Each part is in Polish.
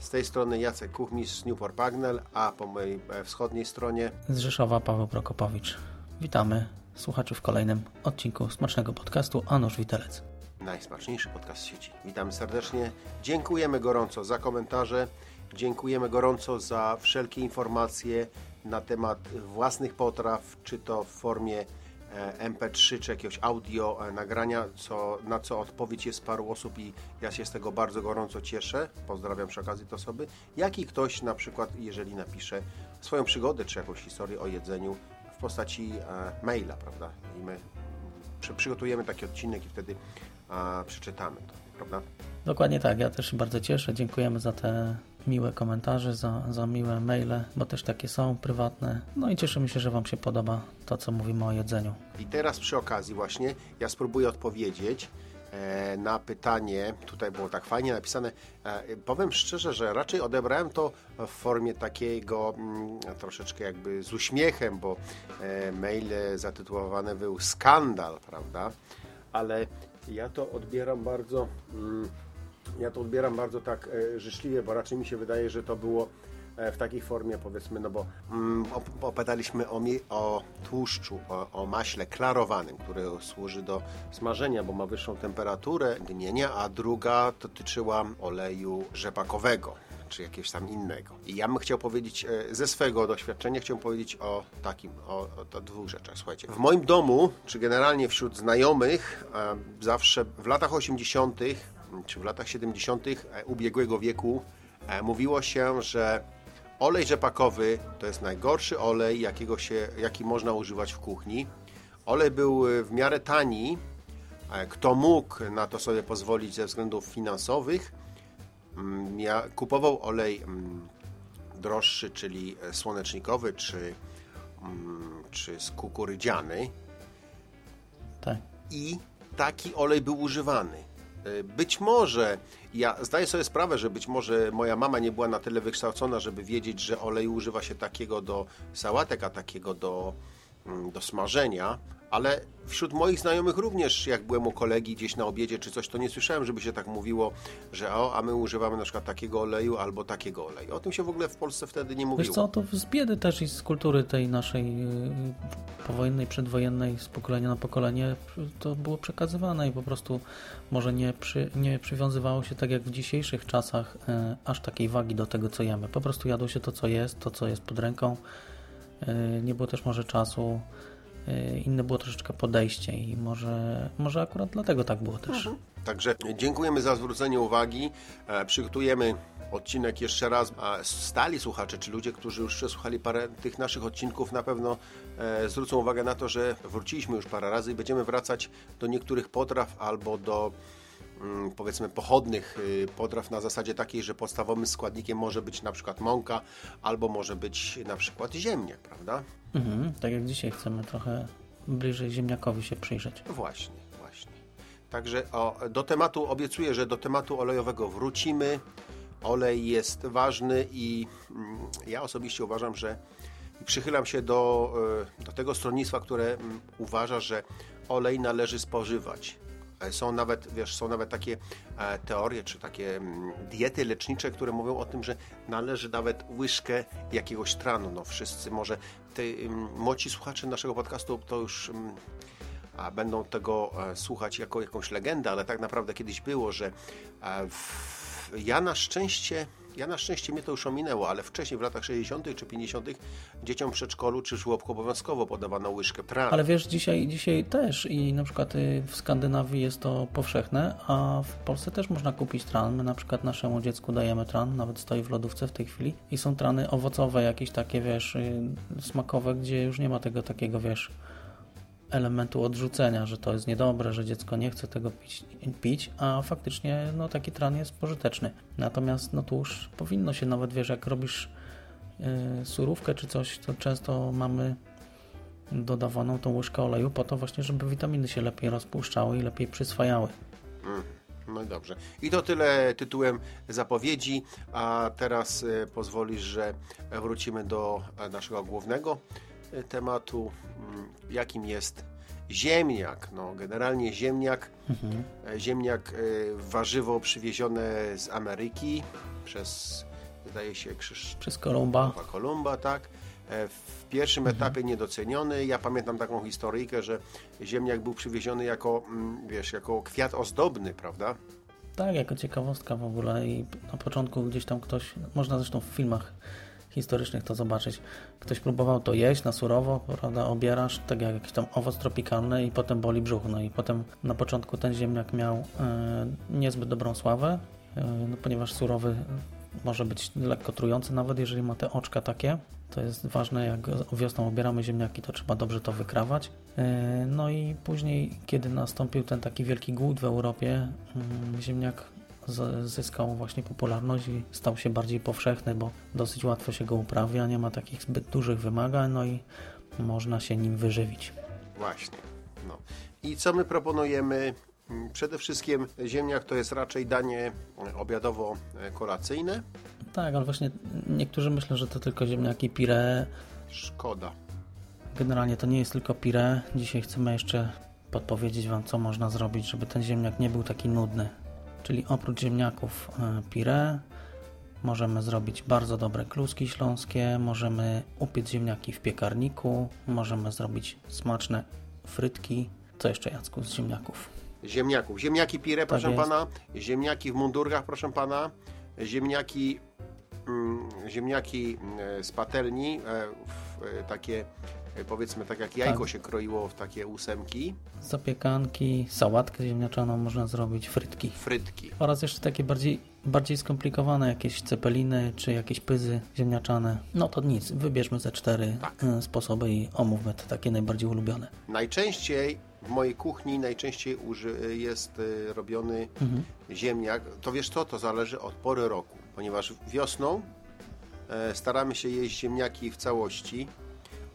Z tej strony Jacek Kuchmistrz z Newport Bagnell, a po mojej e, wschodniej stronie Z Rzeszowa Paweł Prokopowicz. Witamy słuchaczy w kolejnym odcinku smacznego podcastu Anusz Witelec. najsmaczniejszy podcast w sieci. Witamy serdecznie. Dziękujemy gorąco za komentarze. Dziękujemy gorąco za wszelkie informacje na temat własnych potraw, czy to w formie MP3, czy jakiegoś audio e, nagrania, co, na co odpowiedź jest paru osób i ja się z tego bardzo gorąco cieszę. Pozdrawiam przy okazji te osoby. Jak i ktoś na przykład, jeżeli napisze swoją przygodę, czy jakąś historię o jedzeniu w postaci e, maila, prawda? I my przy, przygotujemy taki odcinek i wtedy a, przeczytamy to, prawda? Dokładnie tak, ja też bardzo cieszę. Dziękujemy za te miłe komentarze, za, za miłe maile, bo też takie są prywatne. No i cieszymy się, że Wam się podoba to, co mówimy o jedzeniu. I teraz przy okazji właśnie ja spróbuję odpowiedzieć e, na pytanie, tutaj było tak fajnie napisane, e, powiem szczerze, że raczej odebrałem to w formie takiego mm, troszeczkę jakby z uśmiechem, bo e, mail zatytułowany był skandal, prawda? Ale ja to odbieram bardzo... Ja to odbieram bardzo tak e, życzliwie, bo raczej mi się wydaje, że to było e, w takiej formie, powiedzmy, no bo mm, op- opowiadaliśmy o, o tłuszczu, o, o maśle klarowanym, które służy do smażenia, bo ma wyższą temperaturę dnienia, a druga dotyczyła oleju rzepakowego czy jakiegoś tam innego. I ja bym chciał powiedzieć e, ze swojego doświadczenia, chciałbym powiedzieć o takim, o, o, dwóch rzeczach. Słuchajcie, w moim domu, czy generalnie wśród znajomych, zawsze w latach 80., czy w latach 70. e, ubiegłego wieku e, mówiło się, że olej rzepakowy to jest najgorszy olej, jakiego się, jaki można używać w kuchni. Olej był e, w miarę tani. Kto mógł na to sobie pozwolić ze względów finansowych, mm, kupował olej mm, droższy, czyli słonecznikowy, czy, mm, czy z kukurydziany Tak. i taki olej był używany. Y, Być może, ja zdaję sobie sprawę, że być może moja mama nie była na tyle wykształcona, żeby wiedzieć, że oleju używa się takiego do sałatek, a takiego do, mm, do smażenia, ale wśród moich znajomych również, jak byłem u kolegi gdzieś na obiedzie czy coś, to nie słyszałem, żeby się tak mówiło, że o, a my używamy na przykład takiego oleju albo takiego oleju. O tym się w ogóle w Polsce wtedy nie mówiło. Wiesz co, to z biedy też i z kultury tej naszej yy, powojennej, przedwojennej, z pokolenia na pokolenie to było przekazywane i po prostu może nie, przy, nie przywiązywało się tak jak w dzisiejszych czasach yy, aż takiej wagi do tego, co jemy. Po prostu jadło się to, co jest, to, co jest pod ręką. Yy, Nie było też może czasu, inne było troszeczkę podejście i może, może akurat dlatego tak było też. Także dziękujemy za zwrócenie uwagi. E, Przygotujemy odcinek jeszcze raz. A Stali słuchacze, czy ludzie, którzy już przesłuchali parę tych naszych odcinków, na pewno e, zwrócą uwagę na to, że wróciliśmy już parę razy i będziemy wracać do niektórych potraw albo do powiedzmy pochodnych y, potraw na zasadzie takiej, że podstawowym składnikiem może być na przykład mąka albo może być na przykład ziemniak, prawda? Mhm, tak jak dzisiaj chcemy trochę bliżej ziemniakowi się przyjrzeć. Właśnie, właśnie. Także o, do tematu obiecuję, że do tematu olejowego wrócimy. Olej jest ważny i mm, ja osobiście uważam, że przychylam się do, e, do tego stronnictwa, które mm, uważa, że olej należy spożywać. E, Są nawet, wiesz, są nawet takie e, teorie, czy takie mm, diety lecznicze, które mówią o tym, że należy nawet łyżkę jakiegoś tranu. No wszyscy może, ty, mm, młodzi słuchacze naszego podcastu to już mm, a będą tego e, słuchać jako jakąś legendę, ale tak naprawdę kiedyś było, że ja na szczęście, ja na szczęście mnie to już ominęło, ale wcześniej w latach 60. czy 50. dzieciom w przedszkolu czy żłobku obowiązkowo podawano łyżkę tran. Ale wiesz, dzisiaj, dzisiaj też i na przykład y, w Skandynawii jest to powszechne, a w Polsce też można kupić tran. My na przykład naszemu dziecku dajemy tran, nawet stoi w lodówce w tej chwili i są trany owocowe, jakieś takie, wiesz, y, smakowe, gdzie już nie ma tego takiego, wiesz, elementu odrzucenia, że to jest niedobre, że dziecko nie chce tego pić, pić a faktycznie no, taki tran jest pożyteczny. Natomiast no tłuszcz powinno się nawet, wiesz, jak robisz y, surówkę czy coś, to często mamy dodawano tą łyżkę oleju po to właśnie, żeby witaminy się lepiej rozpuszczały i lepiej przyswajały. No i dobrze. I to tyle tytułem zapowiedzi, a teraz e, pozwolisz, że wrócimy do e, naszego głównego tematu, mm, jakim jest ziemniak. No, generalnie ziemniak, e, ziemniak e, warzywo przywiezione z Ameryki przez, wydaje się, Krzysztofa Przez Kolumba. Kolumba, tak. E, W pierwszym etapie niedoceniony. Ja pamiętam taką historyjkę, że ziemniak był przywieziony jako, mm, wiesz, jako kwiat ozdobny, prawda? Tak, jako ciekawostka w ogóle i na początku gdzieś tam ktoś, można zresztą w filmach historycznych to zobaczyć, ktoś próbował to jeść na surowo, prawda, obierasz, tak jak jakiś tam owoc tropikalny i potem boli brzuch, no i potem na początku ten ziemniak miał e, niezbyt dobrą sławę, e, no, ponieważ surowy może być lekko trujący nawet, jeżeli ma te oczka takie, to jest ważne, jak wiosną obieramy ziemniaki, to trzeba dobrze to wykrawać. E, No i później, kiedy nastąpił ten taki wielki głód w Europie, mm, ziemniak zyskał właśnie popularność i stał się bardziej powszechny, bo dosyć łatwo się go uprawia, nie ma takich zbyt dużych wymagań, no i można się nim wyżywić. Właśnie. No. I co my proponujemy? Mm, Przede wszystkim ziemniak to jest raczej danie obiadowo-kolacyjne. Tak, ale właśnie niektórzy myślą, że to tylko ziemniaki pire. Szkoda. Generalnie to nie jest tylko pire. Dzisiaj chcemy jeszcze podpowiedzieć Wam, co można zrobić, żeby ten ziemniak nie był taki nudny. Czyli oprócz ziemniaków e, pire możemy zrobić bardzo dobre kluski śląskie, możemy upiec ziemniaki w piekarniku, możemy zrobić smaczne frytki. Co jeszcze, Jacku, z ziemniaków? Ziemniaków. Ziemniaki pire, proszę jest. pana. Ziemniaki w mundurkach, proszę pana. Ziemniaki, mm, ziemniaki e, z patelni, e, w, e, takie powiedzmy tak jak jajko Tak. się kroiło w takie ósemki. Zapiekanki, sałatkę ziemniaczaną można zrobić, frytki. Frytki. Oraz jeszcze takie bardziej, bardziej skomplikowane, jakieś cepeliny czy jakieś pyzy ziemniaczane. No to nic, wybierzmy ze cztery Tak. e, sposoby i omówmy te takie najbardziej ulubione. Najczęściej w mojej kuchni najczęściej jest y, robiony ziemniak. To wiesz co, to zależy od pory roku, ponieważ wiosną e, staramy się jeść ziemniaki w całości,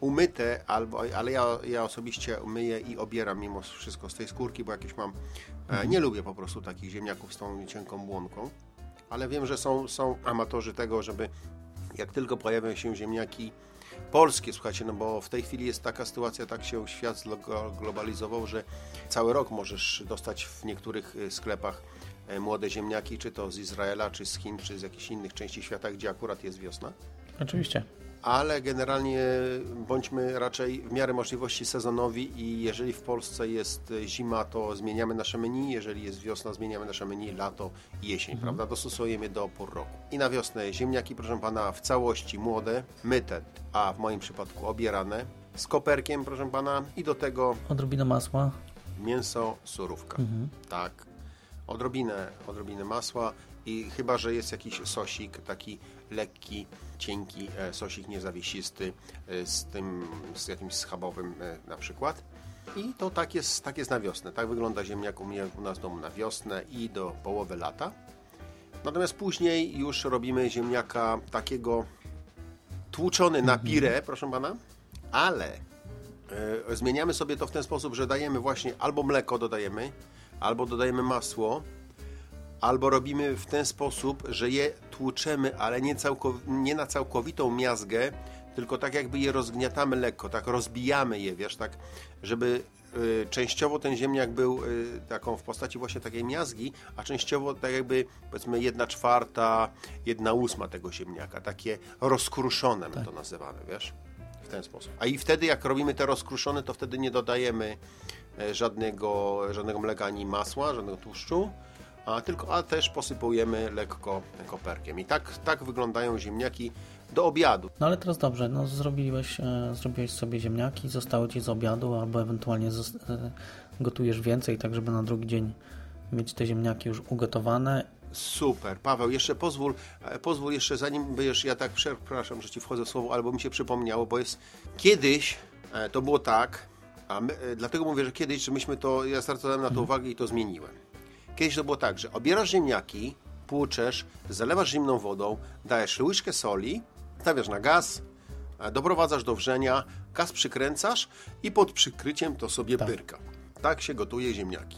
umyte, albo, ale ja, ja osobiście myję i obieram mimo wszystko z tej skórki, bo jakieś mam, e, nie lubię po prostu takich ziemniaków z tą cienką błonką, ale wiem, że są, są amatorzy tego, żeby jak tylko pojawią się ziemniaki polskie, słuchajcie, no bo w tej chwili jest taka sytuacja, tak się świat zlo- globalizował, że cały rok możesz dostać w niektórych y, sklepach e, młode ziemniaki, czy to z Izraela, czy z Chin, czy z jakichś innych części świata, gdzie akurat jest wiosna. Oczywiście. Ale generalnie bądźmy raczej w miarę możliwości sezonowi i jeżeli w Polsce jest zima, to zmieniamy nasze menu, jeżeli jest wiosna, zmieniamy nasze menu, lato i jesień, prawda? Dostosujemy do pór roku. I na wiosnę ziemniaki, proszę pana, w całości młode, myte, a w moim przypadku obierane, z koperkiem, proszę pana, i do tego Odrobinę masła. mięso, surówka. Tak. Odrobinę, odrobinę masła i chyba, że jest jakiś sosik, taki lekki, cienki e, sosik niezawiesisty e, z tym, z jakimś schabowym e, na przykład. I to tak jest, tak jest na wiosnę. Tak wygląda ziemniak u mnie u nas domu na wiosnę i do połowy lata. Natomiast później już robimy ziemniaka takiego tłuczony na pire, proszę pana, ale E, zmieniamy sobie to w ten sposób, że dajemy właśnie albo mleko dodajemy, albo dodajemy masło, albo robimy w ten sposób, że je tłuczemy, ale nie, nie na całkowitą miazgę, tylko tak jakby je rozgniatamy lekko, tak rozbijamy je, wiesz, tak, żeby y, częściowo ten ziemniak był y, taką w postaci właśnie takiej miazgi, a częściowo tak jakby powiedzmy jedna czwarta, jedna ósma tego ziemniaka, takie rozkruszone my to nazywamy, wiesz? W ten sposób. A i wtedy, jak robimy te rozkruszone, to wtedy nie dodajemy e, żadnego, żadnego mleka ani masła, żadnego tłuszczu, a tylko, a też posypujemy lekko koperkiem. I tak, tak wyglądają ziemniaki do obiadu. No ale teraz dobrze, no zrobiłeś, e, zrobiłeś sobie ziemniaki, zostały Ci z obiadu, albo ewentualnie zos- e, gotujesz więcej, tak żeby na drugi dzień mieć te ziemniaki już ugotowane. Super. Paweł, jeszcze pozwól, e, pozwól jeszcze zanim będziesz, ja tak przepraszam, że ci wchodzę w słowo, albo mi się przypomniało, bo jest kiedyś e, to było tak, a my, e, dlatego mówię, że kiedyś, że myśmy to, ja zwracałem na to uwagę i to zmieniłem. Kiedyś to było tak, że obierasz ziemniaki, płuczesz, zalewasz zimną wodą, dajesz łyżkę soli, stawiasz na gaz, doprowadzasz do wrzenia, gaz przykręcasz i pod przykryciem to sobie pyrka. Tak się gotuje ziemniaki.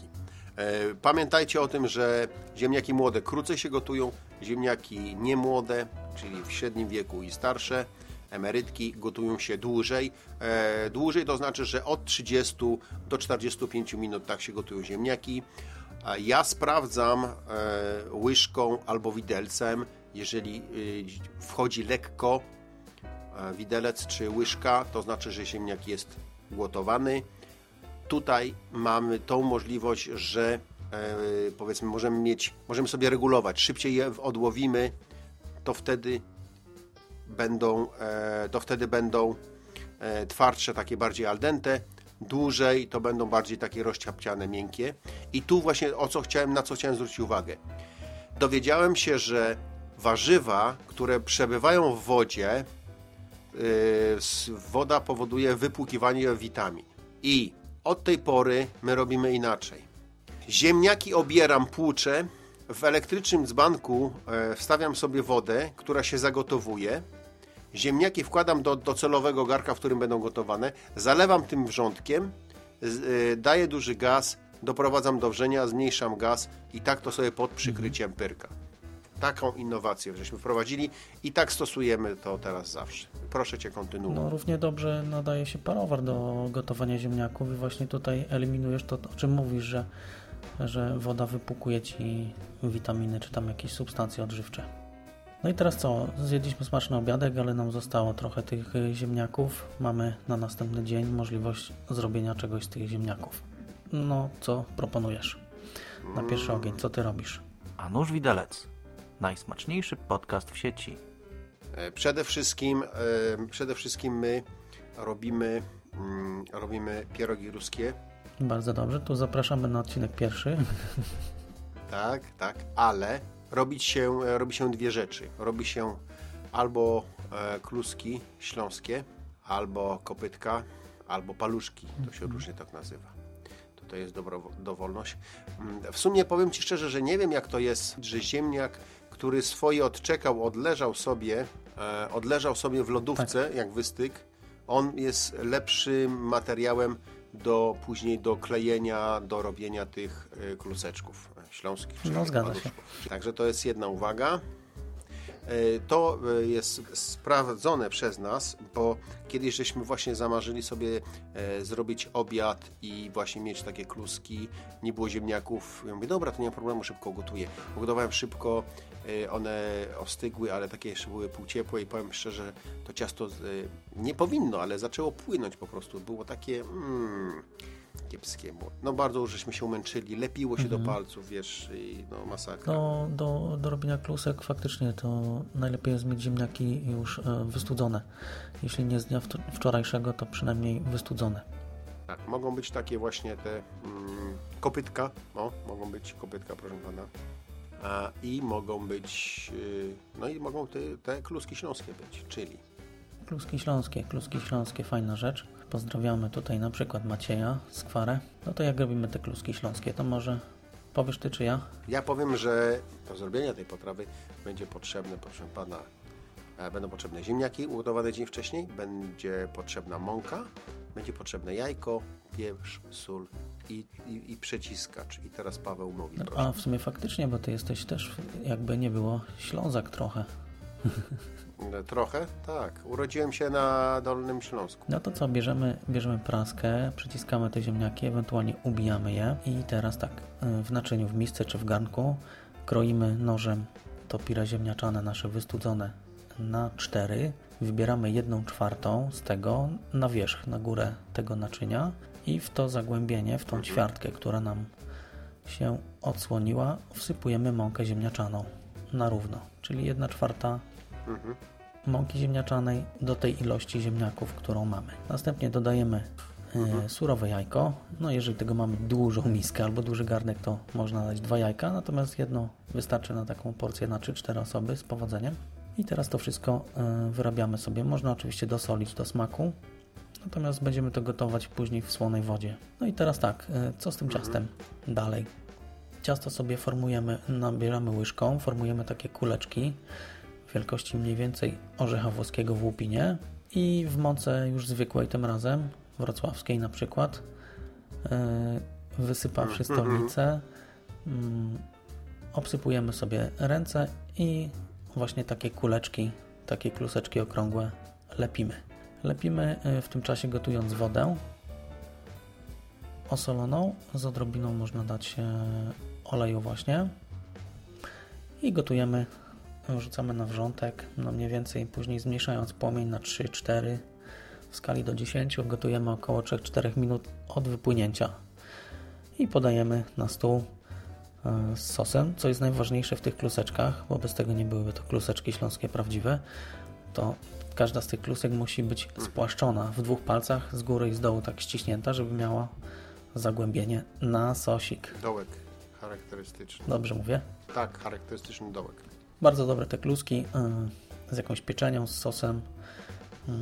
E, Pamiętajcie o tym, że ziemniaki młode krócej się gotują, ziemniaki niemłode, czyli w średnim wieku i starsze, emerytki gotują się dłużej. E, Dłużej to znaczy, że od 30 do 45 minut tak się gotują ziemniaki. Ja sprawdzam e, łyżką albo widelcem, jeżeli y, wchodzi lekko e, widelec czy łyżka, to znaczy, że ziemniak jest gotowany tutaj mamy tą możliwość, że e, powiedzmy możemy mieć, możemy sobie regulować, szybciej je odłowimy, to wtedy będą, e, to wtedy będą e, twardsze, takie bardziej al dente, dłużej to będą bardziej takie rozciapciane, miękkie. I tu właśnie o co chciałem, na co chciałem zwrócić uwagę. Dowiedziałem się, że warzywa, które przebywają w wodzie, yy, woda powoduje wypłukiwanie witamin. I od tej pory my robimy inaczej. Ziemniaki obieram, płuczę, w elektrycznym dzbanku e, wstawiam sobie wodę, która się zagotowuje. Ziemniaki wkładam do docelowego garka, w którym będą gotowane. Zalewam tym wrzątkiem, e, daję duży gaz, doprowadzam do wrzenia, zmniejszam gaz i tak to sobie pod przykryciem pyrka. Taką innowację żeśmy wprowadzili i tak stosujemy to teraz zawsze. Proszę Cię, kontynuuj. No, równie dobrze nadaje się parowar do gotowania ziemniaków i właśnie tutaj eliminujesz to, o czym mówisz, że, że woda wypłukuje Ci witaminy czy tam jakieś substancje odżywcze. No i teraz co? Zjedliśmy smaczny obiadek, ale nam zostało trochę tych y, ziemniaków. Mamy na następny dzień możliwość zrobienia czegoś z tych ziemniaków. No, co proponujesz? Na pierwszy ogień, co Ty robisz? A nóż widelec. Najsmaczniejszy podcast w sieci. E, Przede wszystkim, e, przede wszystkim my robimy, mm, robimy pierogi ruskie, Bardzo dobrze, tu zapraszamy na odcinek pierwszy. tak, tak, ale robić się, e, robi się dwie rzeczy. Robi się albo e, kluski śląskie, albo kopytka, albo paluszki, to się różnie tak nazywa. Tutaj jest dobro, dowolność. Mm, W sumie powiem Ci szczerze, że nie wiem jak to jest, że ziemniak, który swoje odczekał, odleżał sobie, e, odleżał sobie w lodówce, jak wystyk, on jest lepszym materiałem do później do klejenia, do robienia tych kluseczków śląskich. czy No, zgadza się. Także to jest jedna uwaga. E, To e, jest sprawdzone przez nas, bo kiedyś żeśmy właśnie zamarzyli sobie e, zrobić obiad i właśnie mieć takie kluski, nie było ziemniaków. Ja mówię, dobra, to nie ma problemu, szybko gotuję. Ugotowałem szybko, one ostygły, ale takie jeszcze były półciepłe i powiem szczerze, to ciasto nie powinno, ale zaczęło płynąć po prostu. Było takie mm, kiepskie. Było. No bardzo żeśmy się umęczyli, lepiło się do palców, wiesz, i no masakra. Do, do, do robienia klusek faktycznie to najlepiej jest mieć ziemniaki już e, wystudzone. Jeśli nie z dnia wczor- wczorajszego, to przynajmniej wystudzone. Tak, mogą być takie właśnie te mm, kopytka, o, mogą być kopytka, proszę pana. A, I mogą być, y, no i mogą te, te kluski śląskie być, czyli Kluski śląskie, kluski śląskie, fajna rzecz. Pozdrawiamy tutaj na przykład Macieja z Kwarę. No to jak robimy te kluski śląskie, to może powiesz ty czy ja? ja powiem, że do zrobienia tej potrawy będzie potrzebne, proszę pana, e, będą potrzebne ziemniaki ugotowane dzień wcześniej, będzie potrzebna mąka, będzie potrzebne jajko, pieprz, sól i, i, i przeciskacz. I teraz Paweł mówi, proszę. A w sumie faktycznie, bo ty jesteś też, jakby nie było, Ślązak trochę. Trochę? Tak. Urodziłem się na Dolnym Śląsku. No to co, bierzemy, bierzemy praskę, przyciskamy te ziemniaki, ewentualnie ubijamy je i teraz tak, y, w naczyniu, w misce czy w garnku kroimy nożem to pire ziemniaczane nasze wystudzone na cztery, wybieramy jedną czwartą z tego na wierzch, na górę tego naczynia i w to zagłębienie, w tą ćwiartkę, która nam się odsłoniła, wsypujemy mąkę ziemniaczaną na równo, czyli jedna czwarta mąki ziemniaczanej do tej ilości ziemniaków, którą mamy. Następnie dodajemy e, surowe jajko. No jeżeli tego mamy dużą miskę albo duży garnek, to można dać dwa jajka, natomiast jedno wystarczy na taką porcję na 3-4 osoby z powodzeniem. I teraz to wszystko e, wyrabiamy sobie. Można oczywiście dosolić do smaku, natomiast będziemy to gotować później w słonej wodzie. No i teraz tak, e, co z tym ciastem dalej? Ciasto sobie formujemy, nabieramy łyżką, formujemy takie kuleczki wielkości mniej więcej orzecha włoskiego w łupinie i w moce już zwykłej tym razem, wrocławskiej na przykład, e, wysypawszy stolnicę, mm, obsypujemy sobie ręce i właśnie takie kuleczki, takie kluseczki okrągłe lepimy. Lepimy e, w tym czasie gotując wodę osoloną, z odrobiną można dać e, oleju właśnie i gotujemy, wrzucamy na wrzątek, no mniej więcej później zmniejszając płomień na 3-4 w skali do 10 gotujemy około 3-4 minut od wypłynięcia i podajemy na stół e, z sosem, co jest najważniejsze w tych kluseczkach, bo bez tego nie byłyby to kluseczki śląskie prawdziwe, to każda z tych klusek musi być spłaszczona w dwóch palcach z góry i z dołu tak ściśnięta, żeby miała zagłębienie na sosik. Dołek charakterystyczny. Dobrze mówię? Tak, charakterystyczny dołek. Bardzo dobre te kluski y, z jakąś pieczenią, z sosem, y,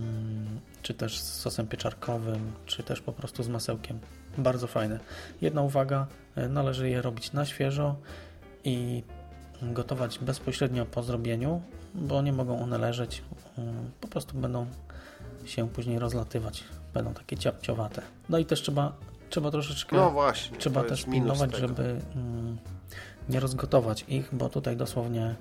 czy też z sosem pieczarkowym, czy też po prostu z masełkiem. Bardzo fajne. Jedna uwaga, y, należy je robić na świeżo i gotować bezpośrednio po zrobieniu, bo nie mogą one leżeć, po prostu będą się później rozlatywać, będą takie ciapciowate. No i też trzeba, trzeba troszeczkę No właśnie. Trzeba też pilnować, żeby mm, nie rozgotować ich, bo tutaj dosłownie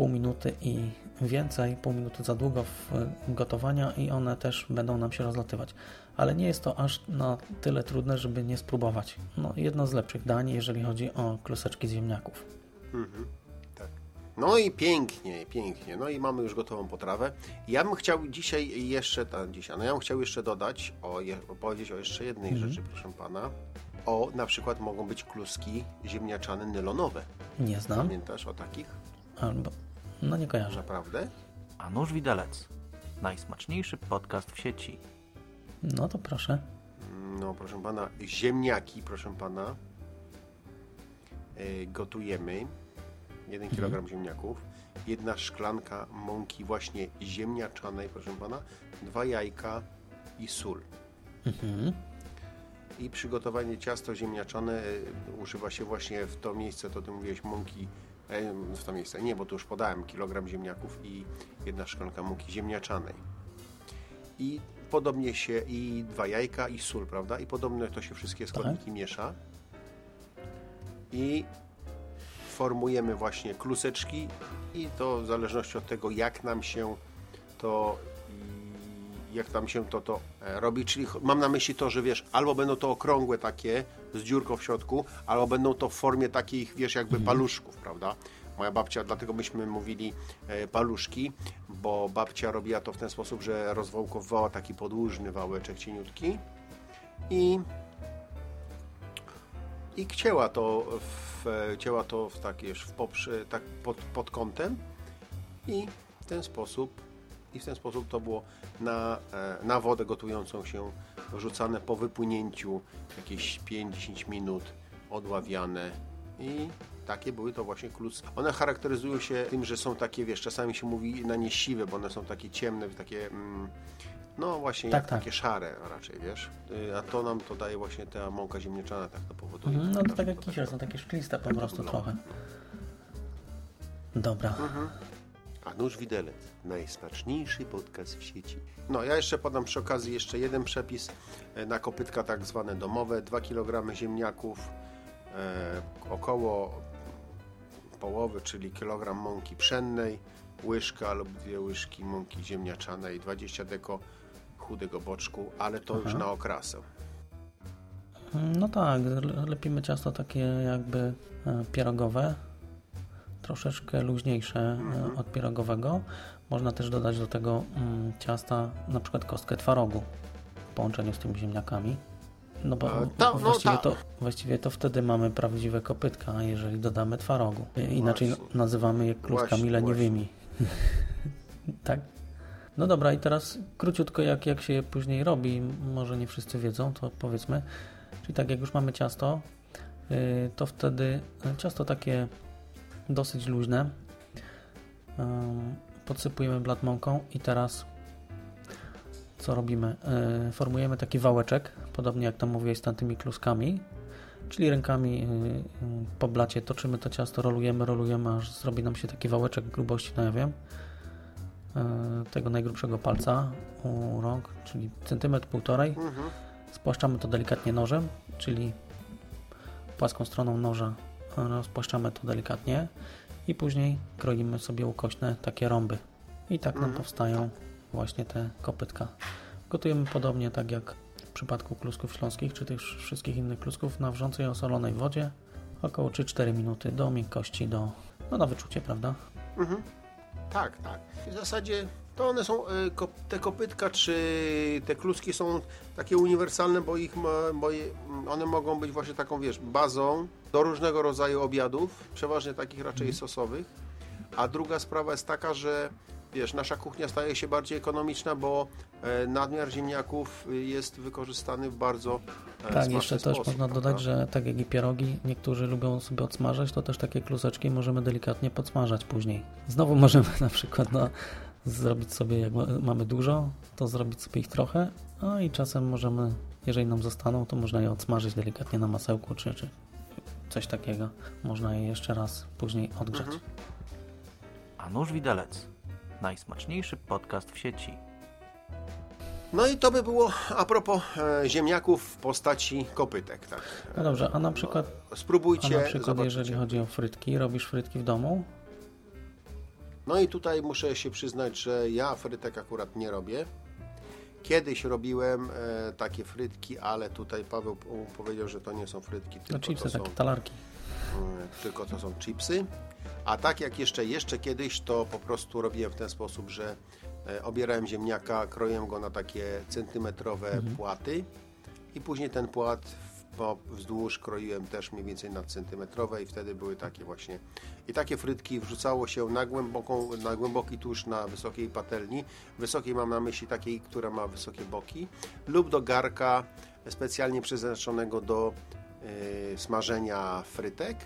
pół minuty i więcej, pół minuty za długo w y, gotowania i one też będą nam się rozlatywać. Ale nie jest to aż na tyle trudne, żeby nie spróbować. No, jedno z lepszych dań, jeżeli chodzi o kluseczki z ziemniaków. Tak. No i pięknie, pięknie. No i mamy już gotową potrawę. Ja bym chciał dzisiaj jeszcze, ta, dzisiaj, no ja bym chciał jeszcze dodać, o, je, opowiedzieć o jeszcze jednej Mhm. rzeczy, proszę pana. O, na przykład mogą być kluski ziemniaczane nylonowe. Nie znam, Pamiętasz o takich? albo no nie kojarzę. Naprawdę? A nóż widelec. Najsmaczniejszy podcast w sieci. No to proszę. No, proszę pana, ziemniaki, proszę pana, e, gotujemy. 1 kg ziemniaków, jedna szklanka mąki właśnie ziemniaczanej, proszę pana, dwa jajka i sól. Mhm. I przygotowanie ciasto ziemniaczane e, używa się właśnie w to miejsce, to ty mówiłeś mąki, w to miejsce, nie, bo tu już podałem kilogram ziemniaków i jedna szklanka mąki ziemniaczanej. I podobnie się i dwa jajka i sól, prawda? I podobnie to się wszystkie składniki miesza. I formujemy właśnie kluseczki i to w zależności od tego, jak nam się to jak tam się to, to e, robi, czyli mam na myśli to, że wiesz, albo będą to okrągłe takie z dziurką w środku, albo będą to w formie takich, wiesz, jakby paluszków, prawda? Moja babcia, dlatego myśmy mówili e, paluszki, bo babcia robiła to w ten sposób, że rozwałkowała taki podłużny wałeczek cieniutki i i cięła to w, cięła to w tak, wiesz, w poprze, tak pod, pod kątem i w ten sposób i w ten sposób to było na, e, na wodę gotującą się wrzucane po wypłynięciu jakieś 5-10 minut odławiane i takie były to właśnie kluski. One charakteryzują się tym, że są takie, wiesz, czasami się mówi na nie siwe, bo one są takie ciemne, takie mm, no właśnie Tak, jak tak. takie szare raczej, wiesz. Y, A to nam to daje właśnie ta mąka ziemniaczana, tak to powoduje. Mhm, No to Tak, tak jak kisiel, są takie szkliste po prostu wygląda. trochę. Dobra. A nóż widelec. Najsmaczniejszy podcast w sieci. No, ja jeszcze podam przy okazji jeszcze jeden przepis e, na kopytka tak zwane domowe. 2 kg ziemniaków, e, około połowy, czyli kilogram mąki pszennej, łyżka lub dwie łyżki mąki ziemniaczanej, 20 deko chudego boczku, ale to już na okrasę. No tak, le- lepimy ciasto takie jakby e, pierogowe, troszeczkę luźniejsze e, od pierogowego. Można też dodać do tego mm, ciasta na przykład kostkę twarogu w połączeniu z tymi ziemniakami. No bo to- no właściwie, tak. to, właściwie to wtedy mamy prawdziwe kopytka, jeżeli dodamy twarogu. Inaczej Właśnie. nazywamy je kluskami leniwymi. tak? No dobra, i teraz króciutko jak, jak się je później robi, może nie wszyscy wiedzą, to powiedzmy. Czyli tak jak już mamy ciasto, yy, to wtedy y, ciasto takie dosyć luźne podsypujemy blat mąką i teraz co robimy? Yy, Formujemy taki wałeczek, podobnie jak tam mówiłeś z tamtymi kluskami, czyli rękami yy, yy, po blacie toczymy to ciasto, rolujemy, rolujemy, aż zrobi nam się taki wałeczek grubości, no ja wiem. e, tego najgrubszego palca u rąk, czyli centymetr, półtorej. Spłaszczamy to delikatnie nożem, czyli płaską stroną noża rozpłaszczamy to delikatnie i później kroimy sobie ukośne takie rąby. I tak nam powstają właśnie te kopytka. Gotujemy podobnie tak jak w przypadku klusków śląskich, czy tych wszystkich innych klusków na wrzącej osolonej wodzie. Około 3-4 minuty do miękkości, do, no na wyczucie, prawda? Tak, tak. W zasadzie to one są, ko- te kopytka czy te kluski są takie uniwersalne, bo ich bo one mogą być właśnie taką, wiesz, bazą do różnego rodzaju obiadów, przeważnie takich raczej sosowych. A druga sprawa jest taka, że wiesz, nasza kuchnia staje się bardziej ekonomiczna, bo e, nadmiar ziemniaków jest wykorzystany w bardzo e, Tak, jeszcze też sposób, można prawda? dodać, że tak jak i pierogi, niektórzy lubią sobie odsmażać, to też takie kluseczki możemy delikatnie podsmażać później. Znowu możemy na przykład no, zrobić sobie, jak ma- mamy dużo, to zrobić sobie ich trochę, a i czasem możemy, jeżeli nam zostaną, to można je odsmażyć delikatnie na masełku, czy, czy coś takiego. Można je jeszcze raz później odgrzać. Mhm. A nóż widelec. Najsmaczniejszy podcast w sieci. No i to by było a propos e, ziemniaków w postaci kopytek, tak. No dobrze, a na przykład, a Spróbujcie, na przykład zobaczycie. jeżeli chodzi o frytki, robisz frytki w domu? No i tutaj muszę się przyznać, że ja frytek akurat nie robię. Kiedyś robiłem e, takie frytki, ale tutaj Paweł powiedział, że to nie są frytki, No tylko, chipsy, to, są, takie talarki. mm, tylko to są chipsy. A tak jak jeszcze, jeszcze kiedyś, to po prostu robiłem w ten sposób, że e, obierałem ziemniaka, kroję go na takie centymetrowe Mhm. płaty i później ten płat wzdłuż kroiłem też mniej więcej na centymetrowe i wtedy były takie właśnie i takie frytki wrzucało się na, głęboką, na głęboki tusz na wysokiej patelni. Wysokiej mam na myśli takiej, która ma wysokie boki lub do garka specjalnie przeznaczonego do e, smażenia frytek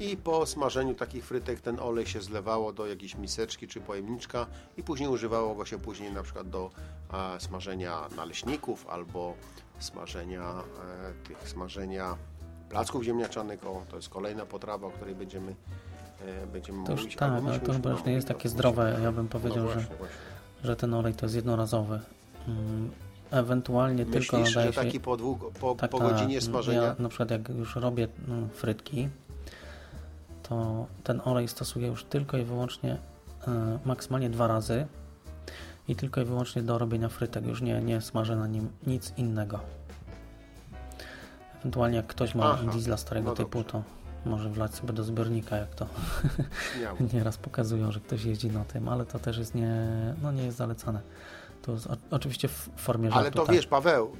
i po smażeniu takich frytek ten olej się zlewało do jakiejś miseczki czy pojemniczka i później używało go się później na przykład do smażenia naleśników albo smażenia e, tych smażenia placków ziemniaczanych. O, to jest kolejna potrawa, o której będziemy e, będziemy To już mówić. tak, ale myśmy to chyba już nie jest no, takie no, zdrowe. Ja bym no powiedział, że właśnie, właśnie. że ten olej to jest jednorazowy. Mm, Ewentualnie tylko Myślisz, nadaje że się... taki po, dwóch, po, tak, po godzinie smażenia Ja na przykład jak już robię mm, frytki, to ten olej stosuję już tylko i wyłącznie e, maksymalnie dwa razy i tylko i wyłącznie do robienia frytek. Już nie, nie smażę na nim nic innego. Ewentualnie jak ktoś ma Aha, diesla starego no typu, to może wlać sobie do zbiornika, jak to nieraz pokazują, że ktoś jeździ na tym, ale to też jest nie, no nie jest zalecane. To jest oczywiście w formie żartu. Ale to tak. wiesz, Paweł,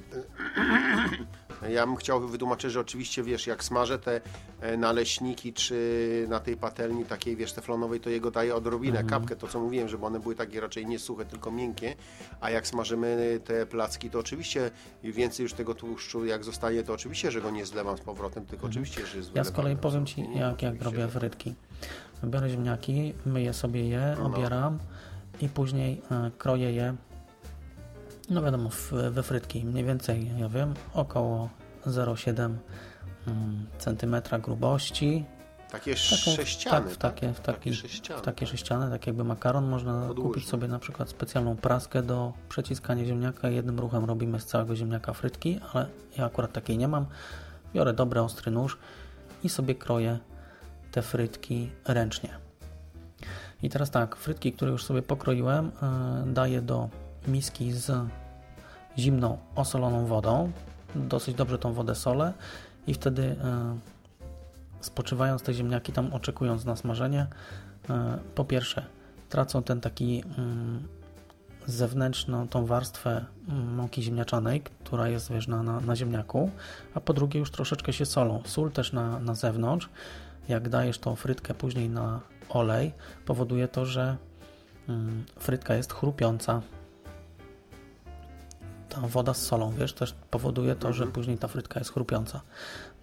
ja bym chciał wytłumaczyć, że oczywiście wiesz, jak smażę te e, naleśniki, czy na tej patelni takiej, wiesz, teflonowej, to jego daje odrobinę, Mhm. kapkę, to co mówiłem, żeby one były takie raczej nie suche, tylko miękkie, a jak smażymy te placki, to oczywiście więcej już tego tłuszczu, jak zostaje, to oczywiście, że go nie zlewam z powrotem, tylko oczywiście, że jest Mhm. Ja z kolei powiem Ci, nie, jak, jak robię frytki. Biorę ziemniaki, myję sobie je, No, no. obieram i później e, kroję je, no wiadomo, we frytki. Mniej więcej, ja wiem, około 0,7 mm, centymetra grubości. Takie Taką- sześciany, tak, w takie, w taki, takie sześciany, w takie tak. sześciany, tak jakby makaron. Można kupić sobie na przykład specjalną praskę do przeciskania ziemniaka. Jednym ruchem robimy z całego ziemniaka frytki, ale ja akurat takiej nie mam. Biorę dobry, ostry nóż i sobie kroję te frytki ręcznie. I teraz tak, frytki, które już sobie pokroiłem, e, daję do miski z zimną, osoloną wodą. Dosyć dobrze tą wodę solę i wtedy e, spoczywając te ziemniaki tam, oczekując na smażenie, e, po pierwsze tracą ten taki mm, zewnętrzną tą warstwę mm, mąki ziemniaczanej, która jest wiesz, na, na, na ziemniaku, a po drugie już troszeczkę się solą. Sól też na, na zewnątrz, jak dajesz tą frytkę później na olej, powoduje to, że mm, frytka jest chrupiąca. Ta woda z solą, wiesz, też powoduje to, że później ta frytka jest chrupiąca.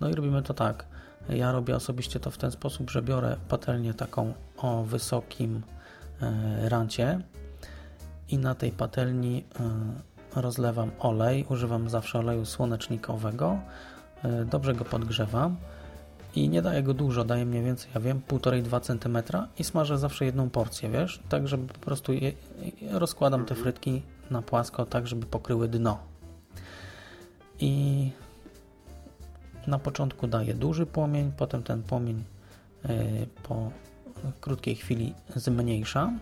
No i robimy to tak. Ja robię osobiście to w ten sposób, że biorę patelnię taką o wysokim e, rancie i na tej patelni e, rozlewam olej. Używam zawsze oleju słonecznikowego. E, Dobrze go podgrzewam i nie daję go dużo, daję mniej więcej, ja wiem, 1,5-2 cm i smażę zawsze jedną porcję, wiesz? Tak, żeby po prostu je, rozkładam te frytki na płasko, tak, żeby pokryły dno. I na początku daję duży płomień, potem ten płomień y, po krótkiej chwili zmniejszam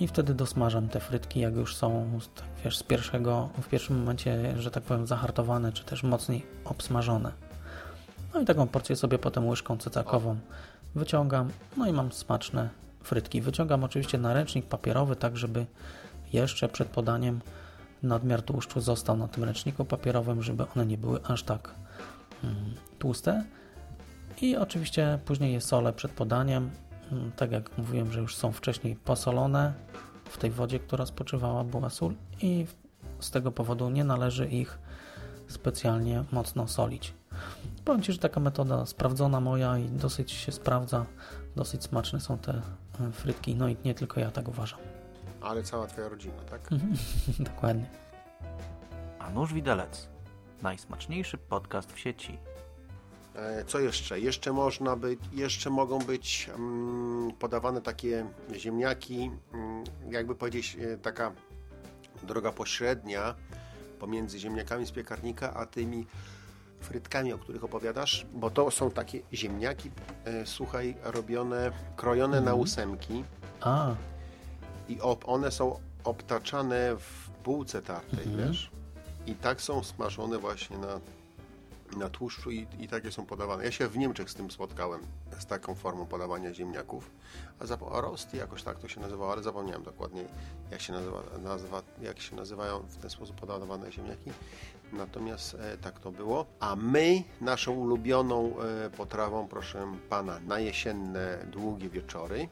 i wtedy dosmażam te frytki, jak już są tak, wiesz, z pierwszego, w pierwszym momencie, że tak powiem, zahartowane, czy też mocniej obsmażone. No i taką porcję sobie potem łyżką cycakową wyciągam, no i mam smaczne frytki. Wyciągam oczywiście na ręcznik papierowy, tak żeby jeszcze przed podaniem nadmiar tłuszczu został na tym ręczniku papierowym, żeby one nie były aż tak mm, tłuste. I oczywiście później je solę przed podaniem. Mm, Tak jak mówiłem, że już są wcześniej posolone w tej wodzie, która spoczywała, była sól i z tego powodu nie należy ich specjalnie mocno solić. Powiem Ci, że taka metoda sprawdzona moja i dosyć się sprawdza. Dosyć smaczne są te e, frytki, no i nie tylko ja tak uważam. Ale cała twoja rodzina, tak? Dokładnie. A nóż widelec. Najsmaczniejszy podcast w sieci. E, Co jeszcze? Jeszcze można być, jeszcze mogą być mm, podawane takie ziemniaki, mm, jakby powiedzieć, e, taka droga pośrednia pomiędzy ziemniakami z piekarnika, a tymi frytkami, o których opowiadasz, bo to są takie ziemniaki, e, słuchaj, robione, krojone na ósemki A, i ob, one są obtaczane w bułce tartej, wiesz? I tak są smażone właśnie na, na tłuszczu i, i takie są podawane. Ja się w Niemczech z tym spotkałem, z taką formą podawania ziemniaków. A, zap- a rosti jakoś tak to się nazywało, ale zapomniałem dokładnie jak się, nazywa, nazwa, jak się nazywają w ten sposób podawane ziemniaki. Natomiast e, tak to było. A my, naszą ulubioną e, potrawą, proszę pana, na jesienne, długie wieczory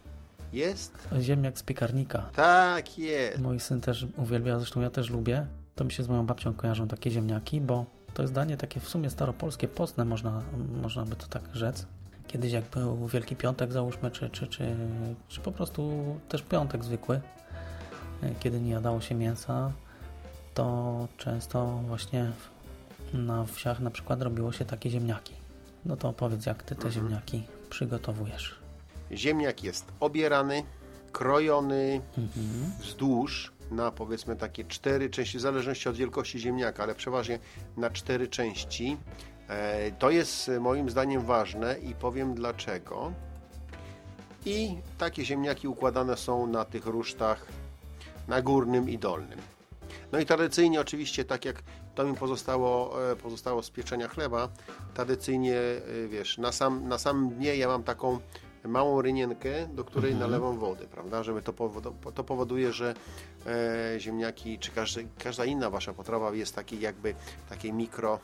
jest... ziemniak z piekarnika. Tak jest. Mój syn też uwielbia, zresztą ja też lubię. To mi się z moją babcią kojarzą takie ziemniaki, bo to jest danie takie w sumie staropolskie, postne, można, można by to tak rzec. Kiedyś jak był Wielki Piątek załóżmy, czy, czy, czy, czy po prostu też piątek zwykły, kiedy nie jadało się mięsa, to często właśnie na wsiach na przykład robiło się takie ziemniaki. No to opowiedz, jak Ty te ziemniaki przygotowujesz. Ziemniak jest obierany, krojony wzdłuż na powiedzmy takie cztery części, w zależności od wielkości ziemniaka, ale przeważnie na cztery części. E, To jest e, moim zdaniem ważne i powiem dlaczego. I takie ziemniaki układane są na tych rusztach na górnym i dolnym. No i tradycyjnie oczywiście, tak jak to mi pozostało, e, pozostało z pieczenia chleba, tradycyjnie, wiesz, na, sam, na samym dnie ja mam taką małą rynienkę, do której nalewam wody, prawda, żeby to, powodu- to powoduje, że e, ziemniaki, czy każdy, każda inna wasza potrawa jest takiej jakby, takiej mikro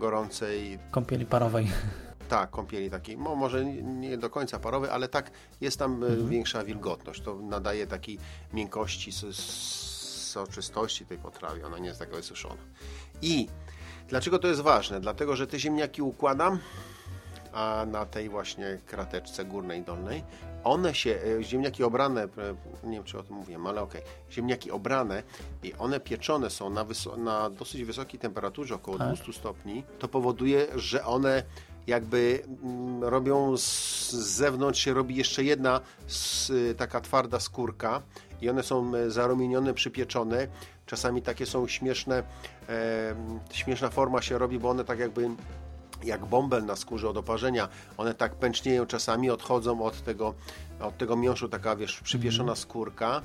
gorącej, Kąpieli parowej. tak, kąpieli takiej, no, może nie do końca parowej, ale tak jest tam e, większa wilgotność. To nadaje takiej miękkości, soczystości tej potrawie. Ona nie jest taka wysuszona. I dlaczego to jest ważne? Dlatego, że te ziemniaki układam, a na tej właśnie krateczce górnej i dolnej, one się, e, ziemniaki obrane, e, nie wiem czy o tym mówiłem, ale okej, ziemniaki obrane i one pieczone są na, na dosyć wysokiej temperaturze, około Tak. 200 stopni, to powoduje, że one jakby mm, robią z z zewnątrz się robi jeszcze jedna s- taka twarda skórka i one są e, zarumienione, przypieczone. Czasami takie są śmieszne, e, śmieszna forma się robi, bo one tak jakby jak bąbel na skórze od oparzenia, one tak pęcznieją czasami, odchodzą od tego, od tego miąższu, taka wiesz, przypieszona skórka.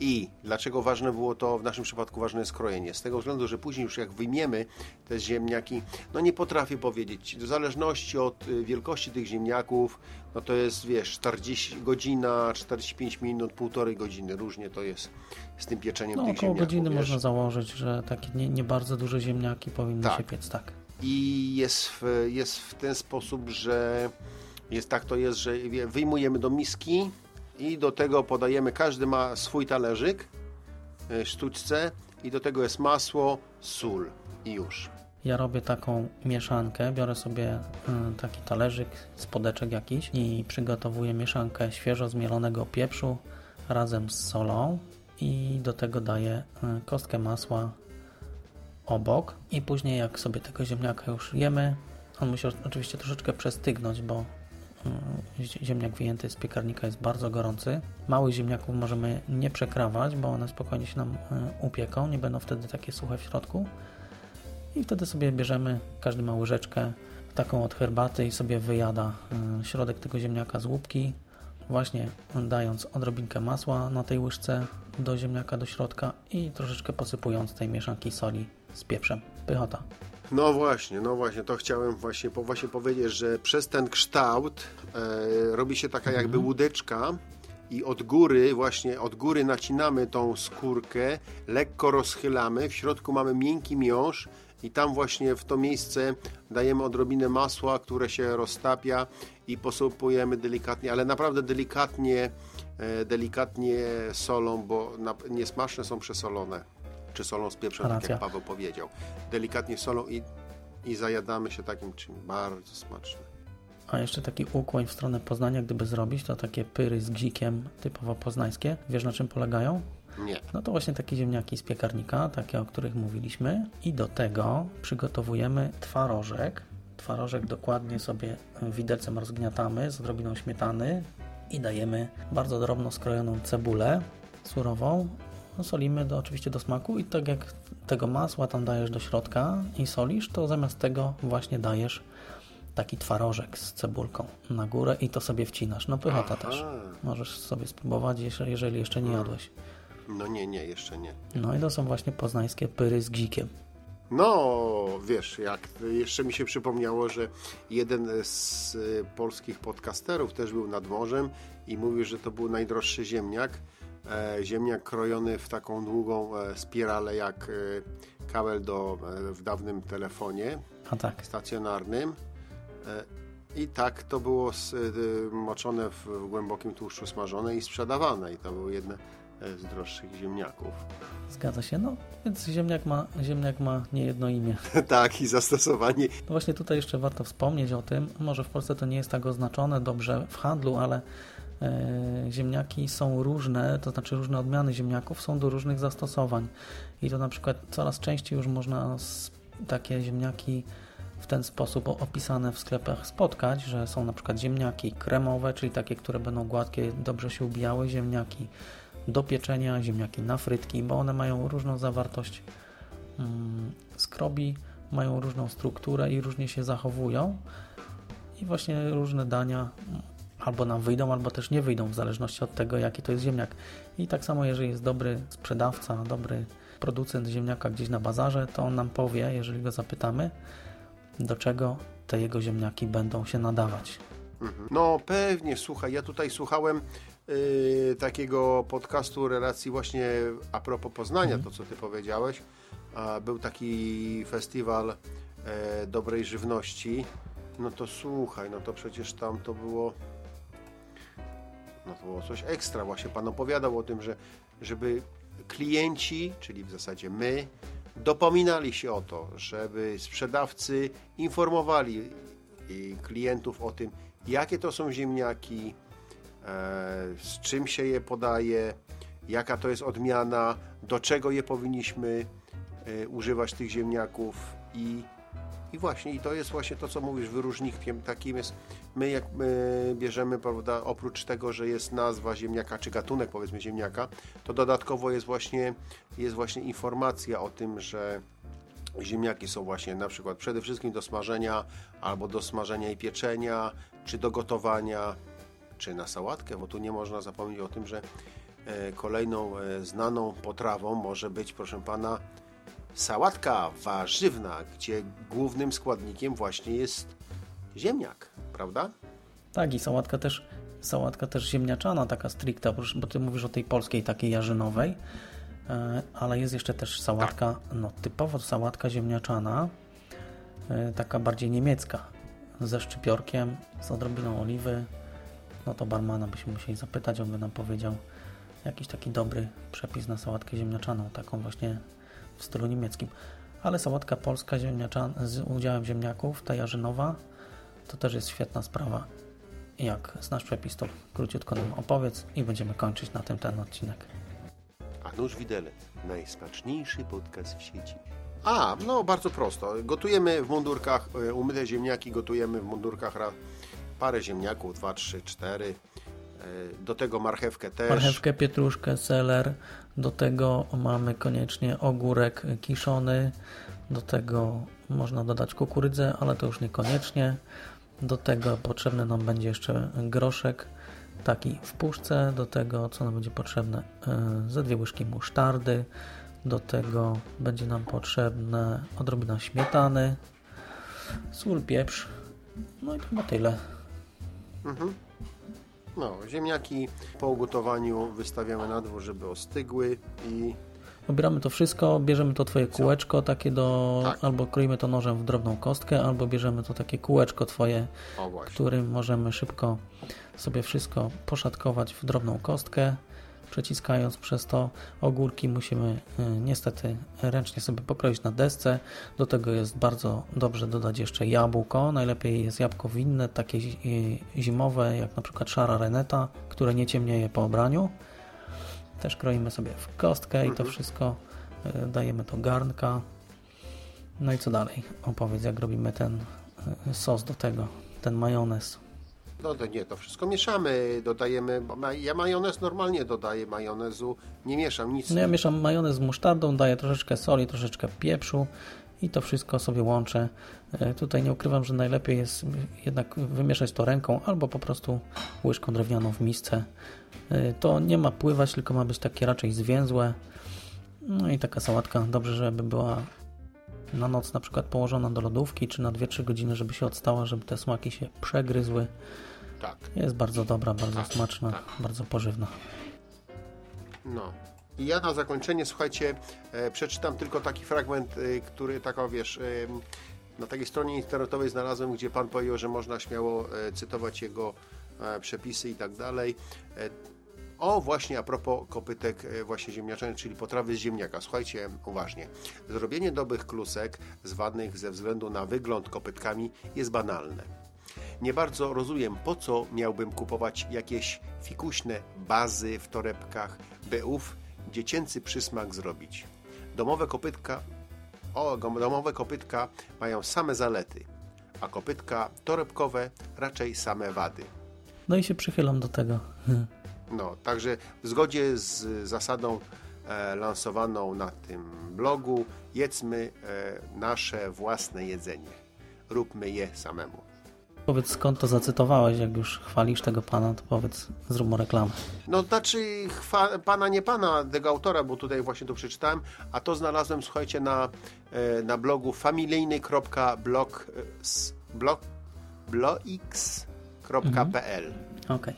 I dlaczego ważne było to, w naszym przypadku ważne jest krojenie? Z tego względu, że później już jak wyjmiemy te ziemniaki, no nie potrafię powiedzieć, w zależności od y, wielkości tych ziemniaków, no to jest, wiesz, 40 godzina, 45 minut, półtorej godziny, różnie to jest z tym pieczeniem No, tych około ziemniaków. godziny wiesz. można założyć, że takie nie, nie bardzo duże ziemniaki powinny Tak. się piec, tak. I jest w, jest w ten sposób, że jest tak to jest, że wyjmujemy do miski i do tego podajemy, każdy ma swój talerzyk, e, sztuczce i do tego jest masło, sól i już. Ja robię taką mieszankę, biorę sobie y, taki talerzyk, spodeczek jakiś i przygotowuję mieszankę świeżo zmielonego pieprzu razem z solą i do tego daję y, kostkę masła obok i później jak sobie tego ziemniaka już jemy, On musi oczywiście troszeczkę przestygnąć, bo mm, ziemniak wyjęty z piekarnika jest bardzo gorący. Małych ziemniaków możemy nie przekrawać, bo one spokojnie się nam y, upieką, nie będą wtedy takie suche w środku. I wtedy sobie bierzemy, każdy ma łyżeczkę taką od herbaty i sobie wyjada y, środek tego ziemniaka z łupki, właśnie dając odrobinkę masła na tej łyżce do ziemniaka do środka i troszeczkę posypując tej mieszanki soli z pieprzem. Pychota. No właśnie, no właśnie, to chciałem właśnie, po, właśnie powiedzieć, że przez ten kształt e, robi się taka jakby łódeczka i od góry, właśnie od góry nacinamy tą skórkę, lekko rozchylamy, w środku mamy miękki miąższ i tam właśnie w to miejsce dajemy odrobinę masła, które się roztapia i posypujemy delikatnie, ale naprawdę delikatnie, e, delikatnie solą, bo niesmaczne są przesolone, czy solą z pieprzem, tak Racja. jak Paweł powiedział. Delikatnie solą i, i zajadamy się takim czymś bardzo smacznym. A jeszcze taki ukłoń w stronę Poznania, gdyby zrobić, to takie pyry z gzikiem, typowo poznańskie. Wiesz na czym polegają? Nie. No to właśnie takie ziemniaki z piekarnika, takie o których mówiliśmy. I do tego przygotowujemy twarożek. Twarożek dokładnie sobie widelcem rozgniatamy z odrobiną śmietany i dajemy bardzo drobno skrojoną cebulę surową. Solimy do, oczywiście do smaku i tak jak tego masła tam dajesz do środka i solisz, to zamiast tego właśnie dajesz taki twarożek z cebulką na górę i to sobie wcinasz. No pychota Aha. też. Możesz sobie spróbować, jeżeli jeżeli jeszcze nie jadłeś. No nie, nie, jeszcze nie. No i to są właśnie poznańskie pyry z gzikiem. No, wiesz, jak jeszcze mi się przypomniało, że jeden z y, polskich podcasterów też był nad morzem i mówił, że to był najdroższy ziemniak. E, ziemniak krojony w taką długą e, spiralę jak e, kabel do, w dawnym telefonie tak, stacjonarnym. I tak to było moczone w, głębokim tłuszczu smażone i sprzedawane. I to były jedne z droższych ziemniaków. zgadza się. No, więc ziemniak ma, ziemniak ma niejedno imię. tak, i zastosowanie No właśnie tutaj jeszcze warto wspomnieć o tym, może w Polsce to nie jest tak oznaczone dobrze w handlu, ale ziemniaki są różne, to znaczy różne odmiany ziemniaków są do różnych zastosowań. I to na przykład coraz częściej już można takie ziemniaki w ten sposób opisane w sklepach spotkać, że są na przykład ziemniaki kremowe, czyli takie, które będą gładkie, dobrze się ubijały, ziemniaki do pieczenia, ziemniaki na frytki, bo one mają różną zawartość mm, skrobi, mają różną strukturę i różnie się zachowują i właśnie różne dania albo nam wyjdą, albo też nie wyjdą, w zależności od tego, jaki to jest ziemniak. I tak samo, jeżeli jest dobry sprzedawca, dobry producent ziemniaka gdzieś na bazarze, to on nam powie, jeżeli go zapytamy, do czego te jego ziemniaki będą się nadawać. Mhm. No pewnie, słuchaj, ja tutaj słuchałem y, takiego podcastu relacji właśnie a propos Poznania, to co ty powiedziałeś. A, był taki festiwal e, dobrej żywności. No to słuchaj, no to przecież tam to było no to było coś ekstra. Właśnie pan opowiadał o tym, że żeby klienci, czyli w zasadzie my, dopominali się o to, żeby sprzedawcy informowali i klientów o tym, jakie to są ziemniaki, e, z czym się je podaje, jaka to jest odmiana, do czego je powinniśmy e, używać tych ziemniaków i, i właśnie, i to jest właśnie to, co mówisz, wyróżnikiem takim jest, my jak my bierzemy, prawda, oprócz tego, że jest nazwa ziemniaka, czy gatunek powiedzmy ziemniaka, to dodatkowo jest właśnie, jest właśnie informacja o tym, że ziemniaki są właśnie na przykład przede wszystkim do smażenia, albo do smażenia i pieczenia, czy do gotowania, czy na sałatkę, bo tu nie można zapomnieć o tym, że e, kolejną e, znaną potrawą może być, proszę pana, sałatka warzywna, gdzie głównym składnikiem właśnie jest ziemniak, prawda? Tak, i sałatka też, sałatka też ziemniaczana, taka stricta, bo- ty mówisz o tej polskiej, takiej jarzynowej, e, ale jest jeszcze też sałatka, no typowo sałatka ziemniaczana, e, taka bardziej niemiecka, ze szczypiorkiem, z odrobiną oliwy. No to barmana byśmy musieli zapytać, on by nam powiedział jakiś taki dobry przepis na sałatkę ziemniaczaną, taką właśnie w stylu niemieckim. Ale sałatka polska ziemniaczana, z udziałem ziemniaków, ta jarzynowa, to też jest świetna sprawa. Jak znasz przepis, to króciutko nam opowiedz i będziemy kończyć na tym ten odcinek. A nóż widelec, najsmaczniejszy podcast w sieci. A, no bardzo prosto. Gotujemy w mundurkach, e, umyte ziemniaki gotujemy w mundurkach parę ziemniaków, dwa, trzy, cztery. E, Do tego marchewkę też. Marchewkę, pietruszkę, seler. Do tego mamy koniecznie ogórek kiszony. Do tego można dodać kukurydzę, ale to już niekoniecznie. Do tego potrzebny nam będzie jeszcze groszek, taki w puszce. Do tego, co nam będzie potrzebne, yy, ze dwie łyżki musztardy. Do tego będzie nam potrzebne odrobina śmietany, sól, pieprz. No i to chyba tyle. No, ziemniaki po ugotowaniu wystawiamy na dwór, żeby ostygły i Obieramy to wszystko, bierzemy to twoje kółeczko takie do, Tak. albo kroimy to nożem w drobną kostkę, albo bierzemy to takie kółeczko twoje, którym możemy szybko sobie wszystko poszatkować w drobną kostkę, przeciskając przez to ogórki musimy y, niestety ręcznie sobie pokroić na desce. Do tego jest bardzo dobrze dodać jeszcze jabłko. Najlepiej jest jabłko winne, takie y, zimowe, jak na przykład szara reneta, które nie ciemnieje po obraniu. Też kroimy sobie w kostkę i to wszystko y, dajemy do garnka. No i co dalej? Opowiedz, jak robimy ten y, sos do tego, ten majonez. No to nie, to wszystko mieszamy, dodajemy, ja majonez normalnie dodaję majonezu, nie mieszam nic. No ja mieszam majonez z musztardą, daję troszeczkę soli, troszeczkę pieprzu i to wszystko sobie łączę. E, Tutaj nie ukrywam, że najlepiej jest jednak wymieszać to ręką albo po prostu łyżką drewnianą w misce. E, To nie ma pływać, tylko ma być takie raczej zwięzłe. No i taka sałatka dobrze, żeby była na noc na przykład położona do lodówki, czy na 2-3 godziny, żeby się odstała, żeby te smaki się przegryzły. Tak, Jest bardzo dobra, bardzo Tak, smaczna, tak. bardzo pożywna. no. I ja na zakończenie, słuchajcie, e, przeczytam tylko taki fragment, e, który taka, wiesz, e, na takiej stronie internetowej znalazłem, gdzie pan powiedział, że można śmiało e, cytować jego przepisy i tak dalej. E, O, właśnie a propos kopytek e, właśnie ziemniaczanych, czyli potrawy z ziemniaka. Słuchajcie uważnie. Zrobienie dobrych klusek, zwanych ze względu na wygląd kopytkami, jest banalne. Nie bardzo rozumiem, po co miałbym kupować jakieś fikuśne bazy w torebkach, by ów dziecięcy przysmak zrobić. Domowe kopytka, o, domowe kopytka mają same zalety, a kopytka torebkowe raczej same wady. No i się przychylam do tego. No, także w zgodzie z zasadą e, lansowaną na tym blogu, jedzmy e, nasze własne jedzenie. Róbmy je samemu. Powiedz skąd to zacytowałeś, jak już chwalisz tego pana, to powiedz, zrób mu reklamę. No, znaczy chwa, pana, nie pana, tego autora, bo tutaj właśnie to przeczytałem, a to znalazłem, słuchajcie, na, e, na blogu familijny.blog e, s- blog, blogx.pl Okej.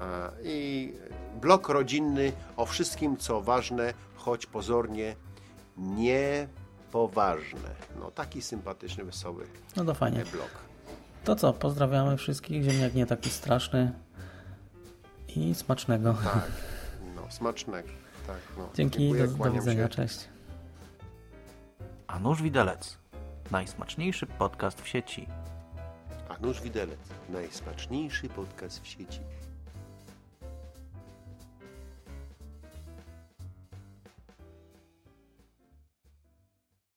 E, i blog rodzinny o wszystkim, co ważne, choć pozornie niepoważne. No, taki sympatyczny, wesoły No to fajnie. blog. To co, pozdrawiamy wszystkich, ziemniak nie taki straszny i smacznego. Tak, no, smacznego. Tak, no. Dzięki, Dziękuję, do, do widzenia, się. cześć. A nóż widelec. Najsmaczniejszy podcast w sieci. Nóż widelec, najsmaczniejszy podcast w sieci.